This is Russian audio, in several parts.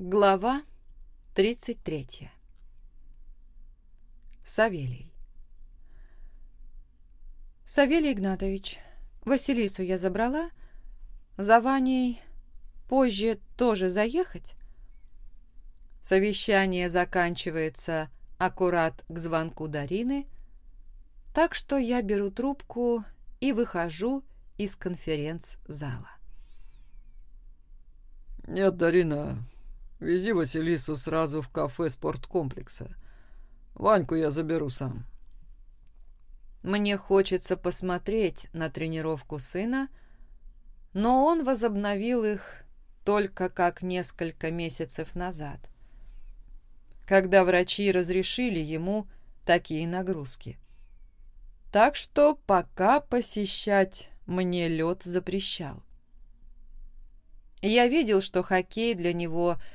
Глава 33. Савелий. Савелий Игнатович, Василису я забрала. За Ваней позже тоже заехать? Совещание заканчивается аккурат к звонку Дарины, так что я беру трубку и выхожу из конференц-зала. «Нет, Дарина, Вези Василису сразу в кафе спорткомплекса. Ваньку я заберу сам. Мне хочется посмотреть на тренировку сына, но он возобновил их только как несколько месяцев назад, когда врачи разрешили ему такие нагрузки. Так что пока посещать мне лед запрещал. Я видел, что хоккей для него –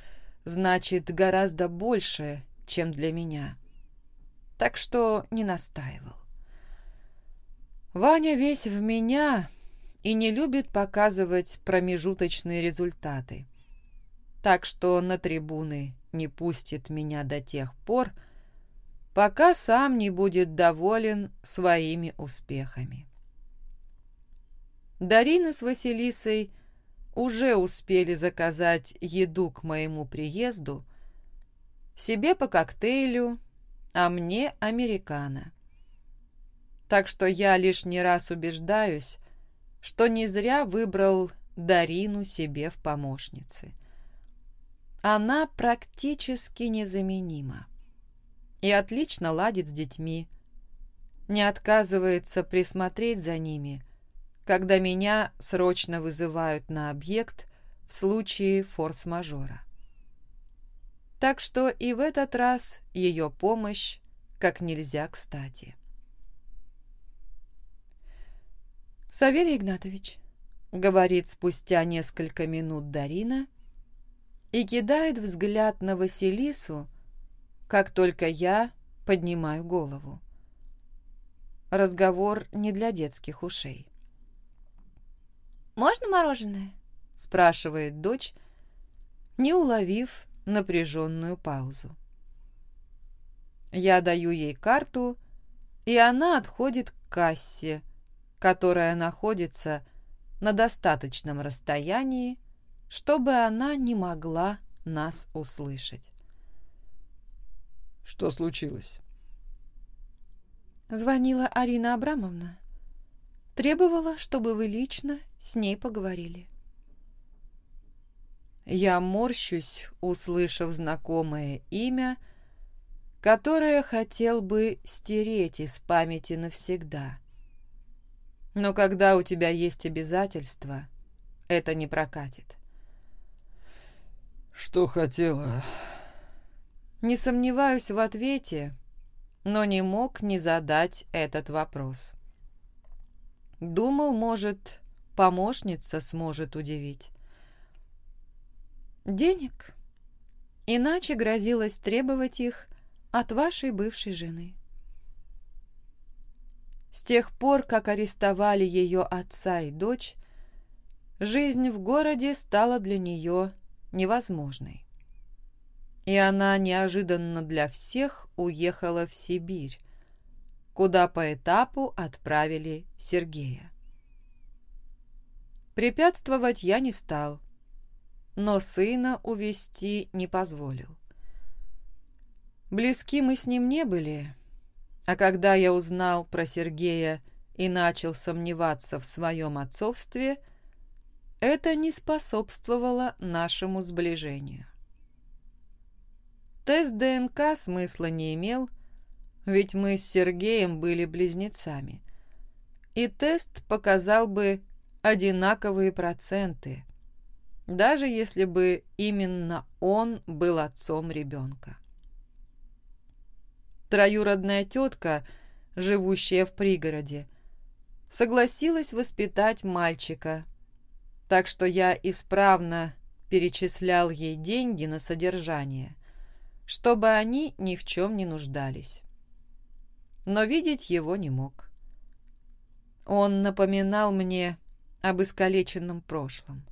значит гораздо больше, чем для меня. Так что не настаивал. Ваня весь в меня и не любит показывать промежуточные результаты. Так что на трибуны не пустит меня до тех пор, пока сам не будет доволен своими успехами. Дарина с Василисой – уже успели заказать еду к моему приезду, себе по коктейлю, а мне американо. Так что я лишний раз убеждаюсь, что не зря выбрал Дарину себе в помощницы. Она практически незаменима и отлично ладит с детьми, не отказывается присмотреть за ними – когда меня срочно вызывают на объект в случае форс-мажора. Так что и в этот раз ее помощь как нельзя кстати. «Савелий Игнатович», — говорит спустя несколько минут Дарина и кидает взгляд на Василису, как только я поднимаю голову. Разговор не для детских ушей. «Можно мороженое?» – спрашивает дочь, не уловив напряженную паузу. Я даю ей карту, и она отходит к кассе, которая находится на достаточном расстоянии, чтобы она не могла нас услышать. «Что случилось?» Звонила Арина Абрамовна. Требовала, чтобы вы лично с ней поговорили. Я морщусь, услышав знакомое имя, которое хотел бы стереть из памяти навсегда. Но когда у тебя есть обязательства, это не прокатит. «Что хотела?» Не сомневаюсь в ответе, но не мог не задать этот вопрос. Думал, может, помощница сможет удивить. Денег? Иначе грозилось требовать их от вашей бывшей жены. С тех пор, как арестовали ее отца и дочь, жизнь в городе стала для нее невозможной. И она неожиданно для всех уехала в Сибирь, куда по этапу отправили Сергея. Препятствовать я не стал, но сына увести не позволил. Близки мы с ним не были, а когда я узнал про Сергея и начал сомневаться в своем отцовстве, это не способствовало нашему сближению. Тест ДНК смысла не имел, ведь мы с Сергеем были близнецами. И тест показал бы одинаковые проценты, даже если бы именно он был отцом ребенка. Троюродная тетка, живущая в пригороде, согласилась воспитать мальчика, так что я исправно перечислял ей деньги на содержание, чтобы они ни в чем не нуждались но видеть его не мог. Он напоминал мне об искалеченном прошлом.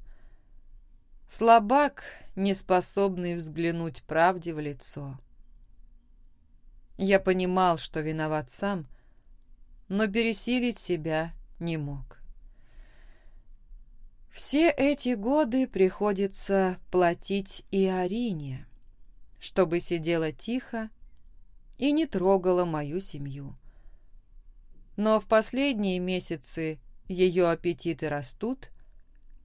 Слабак, не способный взглянуть правде в лицо. Я понимал, что виноват сам, но пересилить себя не мог. Все эти годы приходится платить и Арине, чтобы сидела тихо и не трогала мою семью. Но в последние месяцы ее аппетиты растут,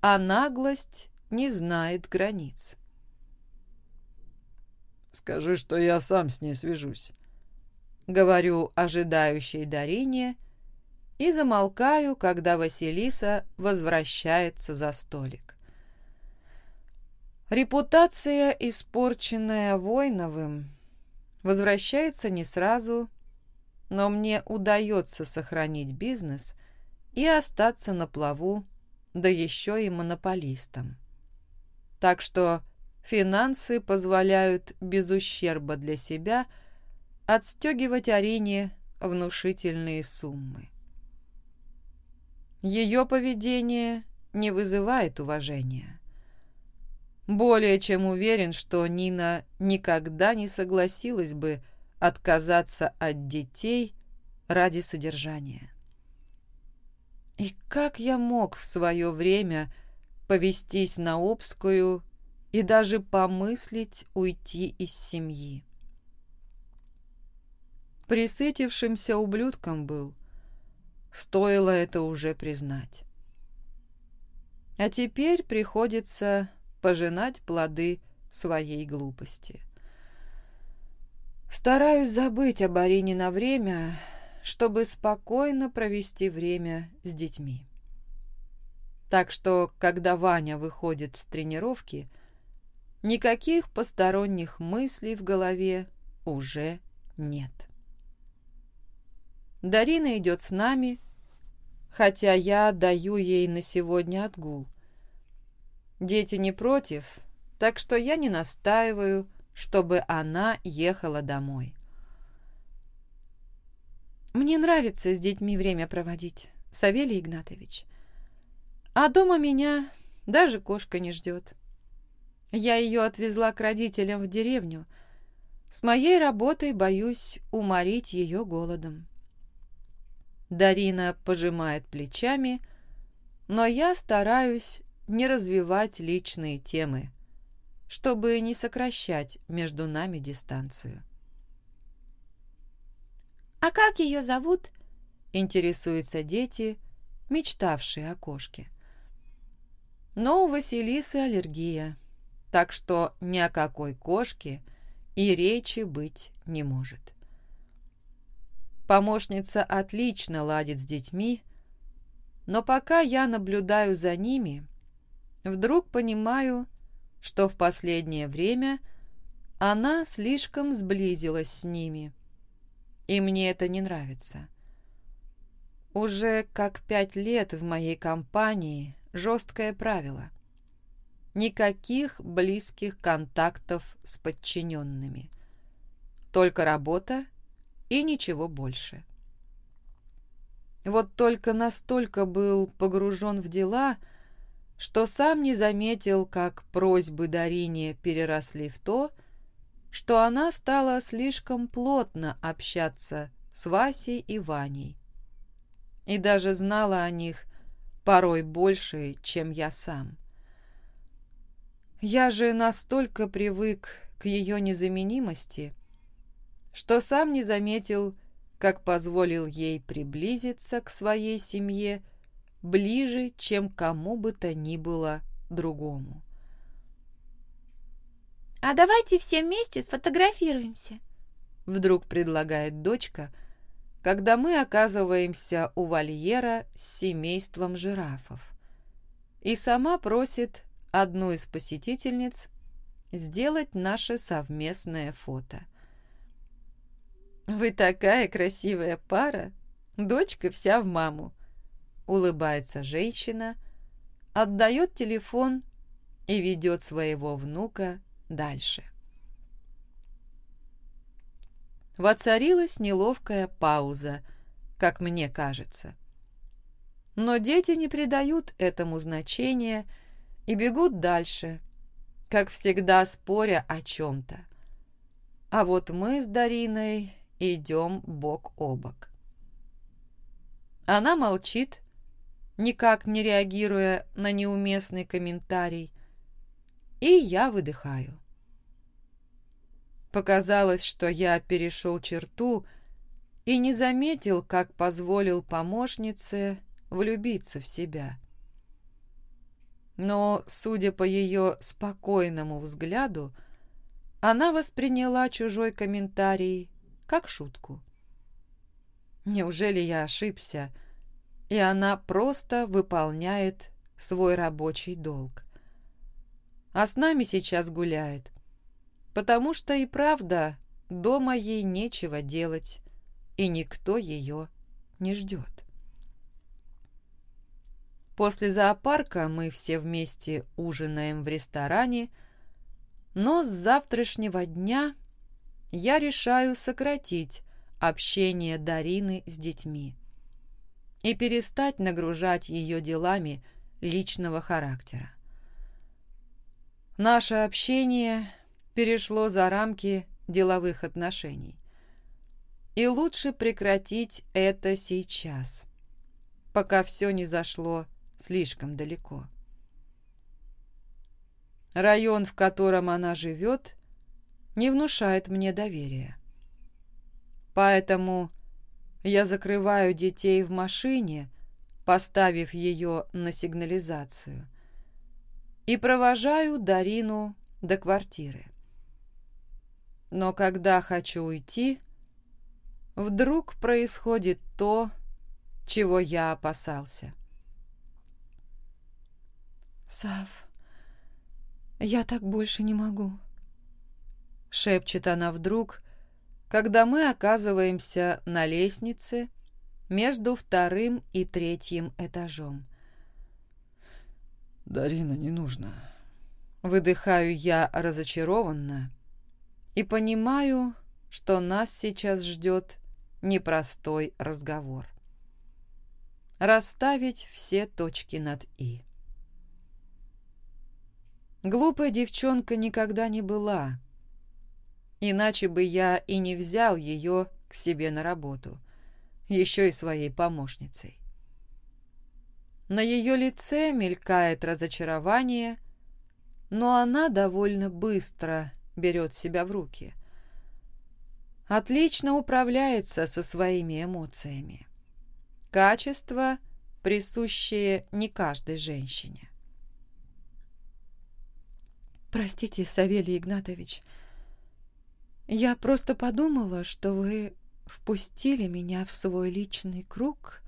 а наглость не знает границ. «Скажи, что я сам с ней свяжусь», — говорю ожидающей Дарине и замолкаю, когда Василиса возвращается за столик. Репутация, испорченная Войновым, возвращается не сразу, но мне удается сохранить бизнес и остаться на плаву, да еще и монополистом. Так что финансы позволяют без ущерба для себя отстегивать Арине внушительные суммы. Ее поведение не вызывает уважения. Более чем уверен, что Нина никогда не согласилась бы отказаться от детей ради содержания. И как я мог в свое время повестись на Обскую и даже помыслить уйти из семьи? Присытившимся ублюдком был – Стоило это уже признать. А теперь приходится пожинать плоды своей глупости. Стараюсь забыть об Арине на время, чтобы спокойно провести время с детьми. Так что, когда Ваня выходит с тренировки, никаких посторонних мыслей в голове уже нет. Дарина идет с нами, хотя я даю ей на сегодня отгул. Дети не против, так что я не настаиваю, чтобы она ехала домой. Мне нравится с детьми время проводить, Савелий Игнатович. А дома меня даже кошка не ждет. Я ее отвезла к родителям в деревню. С моей работой боюсь уморить ее голодом. Дарина пожимает плечами, но я стараюсь не развивать личные темы, чтобы не сокращать между нами дистанцию. «А как ее зовут?» – интересуются дети, мечтавшие о кошке. Но у Василисы аллергия, так что ни о какой кошке и речи быть не может. Помощница отлично ладит с детьми, но пока я наблюдаю за ними, вдруг понимаю, что в последнее время она слишком сблизилась с ними, и мне это не нравится. Уже как пять лет в моей компании жесткое правило. Никаких близких контактов с подчиненными. Только работа и ничего больше. Вот только настолько был погружен в дела, что сам не заметил, как просьбы Дарине переросли в то, что она стала слишком плотно общаться с Васей и Ваней. И даже знала о них порой больше, чем я сам. Я же настолько привык к ее незаменимости, что сам не заметил, как позволил ей приблизиться к своей семье ближе, чем кому бы то ни было другому. «А давайте все вместе сфотографируемся», — вдруг предлагает дочка, когда мы оказываемся у вольера с семейством жирафов. И сама просит одну из посетительниц сделать наше совместное фото. «Вы такая красивая пара! Дочка вся в маму!» Улыбается женщина, отдает телефон и ведет своего внука дальше. Воцарилась неловкая пауза, как мне кажется. Но дети не придают этому значения и бегут дальше, как всегда споря о чем-то. А вот мы с Дариной идем бок о бок. Она молчит, никак не реагируя на неуместный комментарий, и я выдыхаю. Показалось, что я перешел черту и не заметил, как позволил помощнице влюбиться в себя. Но, судя по ее спокойному взгляду, она восприняла чужой комментарий как шутку. Неужели я ошибся, и она просто выполняет свой рабочий долг? А с нами сейчас гуляет, потому что и правда дома ей нечего делать, и никто ее не ждет. После зоопарка мы все вместе ужинаем в ресторане, но с завтрашнего дня я решаю сократить общение Дарины с детьми и перестать нагружать ее делами личного характера. Наше общение перешло за рамки деловых отношений. И лучше прекратить это сейчас, пока все не зашло слишком далеко. Район, в котором она живет, не внушает мне доверия. Поэтому я закрываю детей в машине, поставив ее на сигнализацию, и провожаю Дарину до квартиры. Но когда хочу уйти, вдруг происходит то, чего я опасался. «Сав, я так больше не могу», — шепчет она вдруг, когда мы оказываемся на лестнице между вторым и третьим этажом. «Дарина, не нужно». Выдыхаю я разочарованно и понимаю, что нас сейчас ждет непростой разговор. Расставить все точки над «и». Глупая девчонка никогда не была. Иначе бы я и не взял ее к себе на работу, еще и своей помощницей. На ее лице мелькает разочарование, но она довольно быстро берет себя в руки. Отлично управляется со своими эмоциями. Качество, присущее не каждой женщине. «Простите, Савелий Игнатович, я просто подумала, что вы впустили меня в свой личный круг»,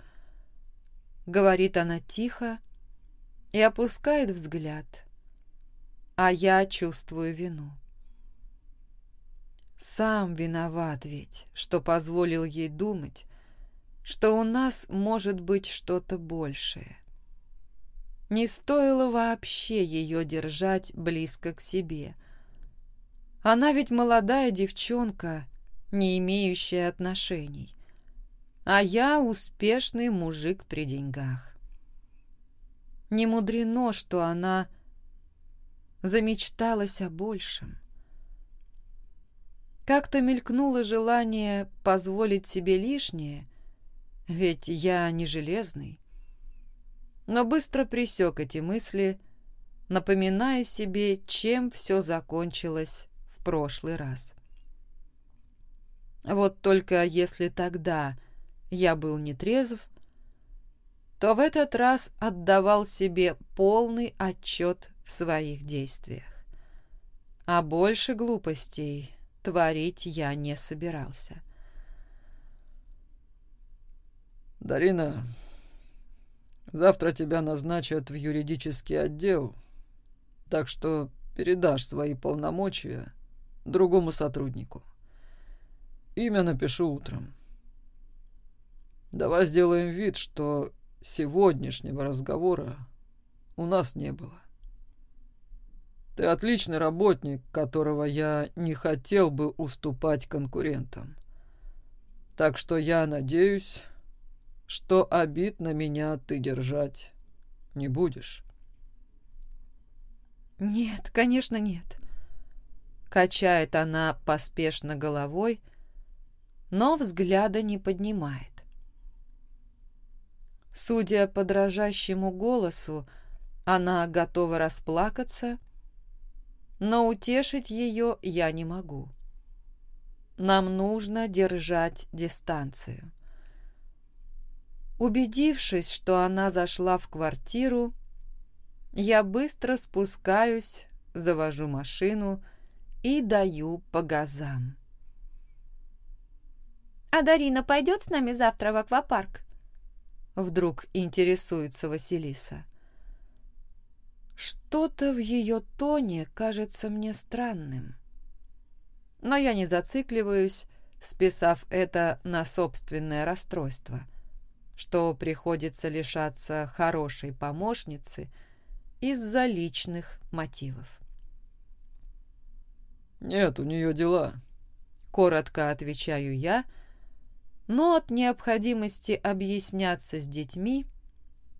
— говорит она тихо и опускает взгляд, а я чувствую вину. Сам виноват ведь, что позволил ей думать, что у нас может быть что-то большее. Не стоило вообще ее держать близко к себе. Она ведь молодая девчонка, не имеющая отношений. А я успешный мужик при деньгах. Не мудрено, что она замечталась о большем. Как-то мелькнуло желание позволить себе лишнее, ведь я не железный но быстро пресек эти мысли, напоминая себе, чем все закончилось в прошлый раз. Вот только если тогда я был нетрезв, то в этот раз отдавал себе полный отчет в своих действиях. А больше глупостей творить я не собирался. «Дарина, Завтра тебя назначат в юридический отдел, так что передашь свои полномочия другому сотруднику. Имя напишу утром. Давай сделаем вид, что сегодняшнего разговора у нас не было. Ты отличный работник, которого я не хотел бы уступать конкурентам. Так что я надеюсь, что обид на меня ты держать не будешь. «Нет, конечно, нет». Качает она поспешно головой, но взгляда не поднимает. Судя по дрожащему голосу, она готова расплакаться, но утешить ее я не могу. Нам нужно держать дистанцию. Убедившись, что она зашла в квартиру, я быстро спускаюсь, завожу машину и даю по газам. «А Дарина пойдет с нами завтра в аквапарк?» Вдруг интересуется Василиса. Что-то в ее тоне кажется мне странным. Но я не зацикливаюсь, списав это на собственное расстройство, что приходится лишаться хорошей помощницы из-за личных мотивов. «Нет, у нее дела», — коротко отвечаю я, но от необходимости объясняться с детьми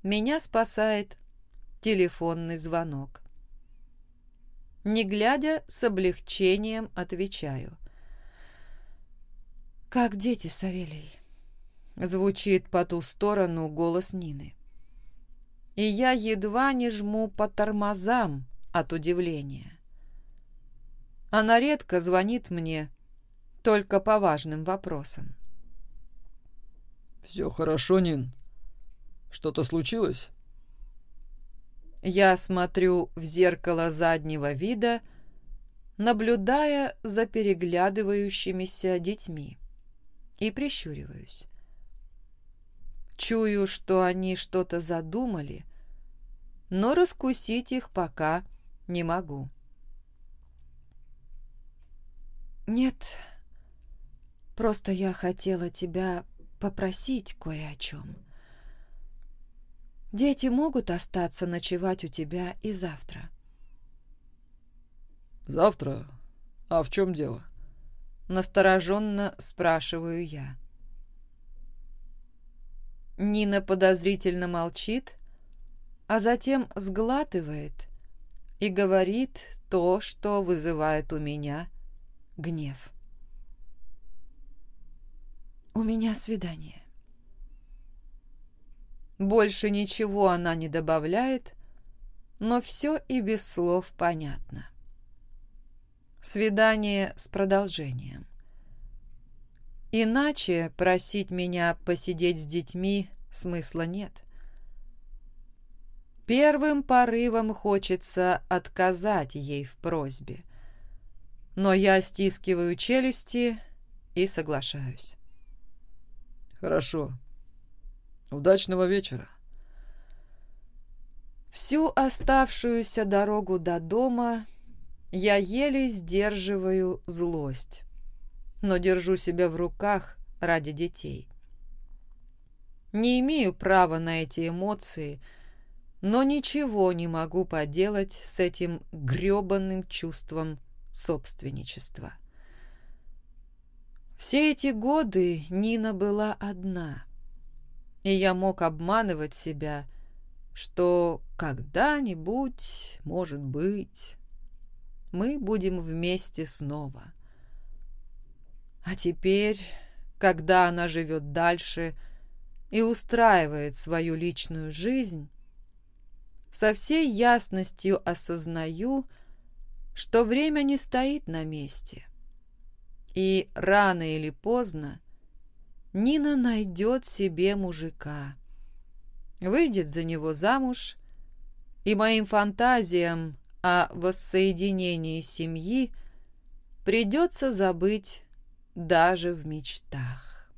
меня спасает телефонный звонок. Не глядя, с облегчением отвечаю. «Как дети, Савелий?» Звучит по ту сторону голос Нины. И я едва не жму по тормозам от удивления. Она редко звонит мне, только по важным вопросам. «Все хорошо, Нин? Что-то случилось?» Я смотрю в зеркало заднего вида, наблюдая за переглядывающимися детьми, и прищуриваюсь. Чую, что они что-то задумали, но раскусить их пока не могу. «Нет, просто я хотела тебя попросить кое о чем. Дети могут остаться ночевать у тебя и завтра. Завтра? А в чем дело? Настороженно спрашиваю я. Нина подозрительно молчит, а затем сглатывает и говорит то, что вызывает у меня гнев. У меня свидание. Больше ничего она не добавляет, но все и без слов понятно. Свидание с продолжением. Иначе просить меня посидеть с детьми смысла нет. Первым порывом хочется отказать ей в просьбе, но я стискиваю челюсти и соглашаюсь. Хорошо. Удачного вечера. Всю оставшуюся дорогу до дома я еле сдерживаю злость, но держу себя в руках ради детей. Не имею права на эти эмоции, но ничего не могу поделать с этим грёбаным чувством собственничества. Все эти годы Нина была одна, и я мог обманывать себя, что когда-нибудь, может быть, мы будем вместе снова. А теперь, когда она живет дальше и устраивает свою личную жизнь, со всей ясностью осознаю, что время не стоит на месте. И рано или поздно Нина найдет себе мужика, выйдет за него замуж, и моим фантазиям о воссоединении семьи придется забыть даже в мечтах.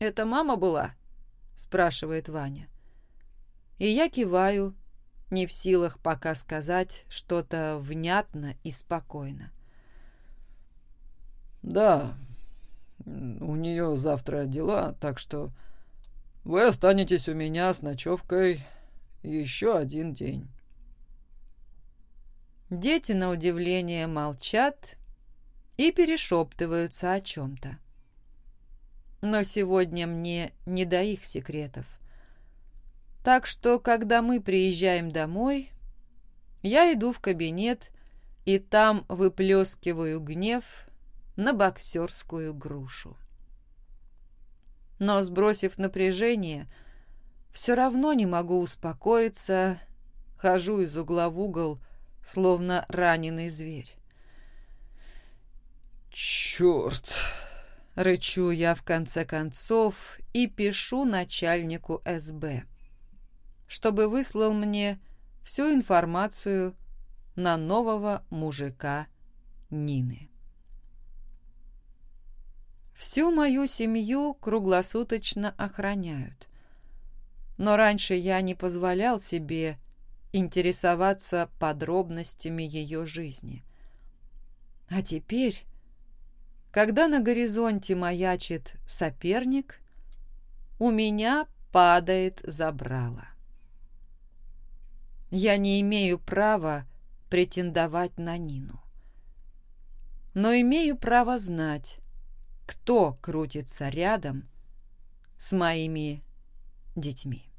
«Это мама была?» – спрашивает Ваня. И я киваю, не в силах пока сказать что-то внятно и спокойно. «Да, у нее завтра дела, так что вы останетесь у меня с ночевкой еще один день». Дети, на удивление, молчат и перешептываются о чем-то. Но сегодня мне не до их секретов. Так что, когда мы приезжаем домой, я иду в кабинет и там выплескиваю гнев на боксерскую грушу. Но, сбросив напряжение, все равно не могу успокоиться, хожу из угла в угол, словно раненый зверь. «Черт!» — рычу я в конце концов и пишу начальнику СБ, чтобы выслал мне всю информацию на нового мужика Нины. Всю мою семью круглосуточно охраняют. Но раньше я не позволял себе интересоваться подробностями ее жизни. А теперь, когда на горизонте маячит соперник, у меня падает забрало. Я не имею права претендовать на Нину. Но имею право знать, кто крутится рядом с моими детьми.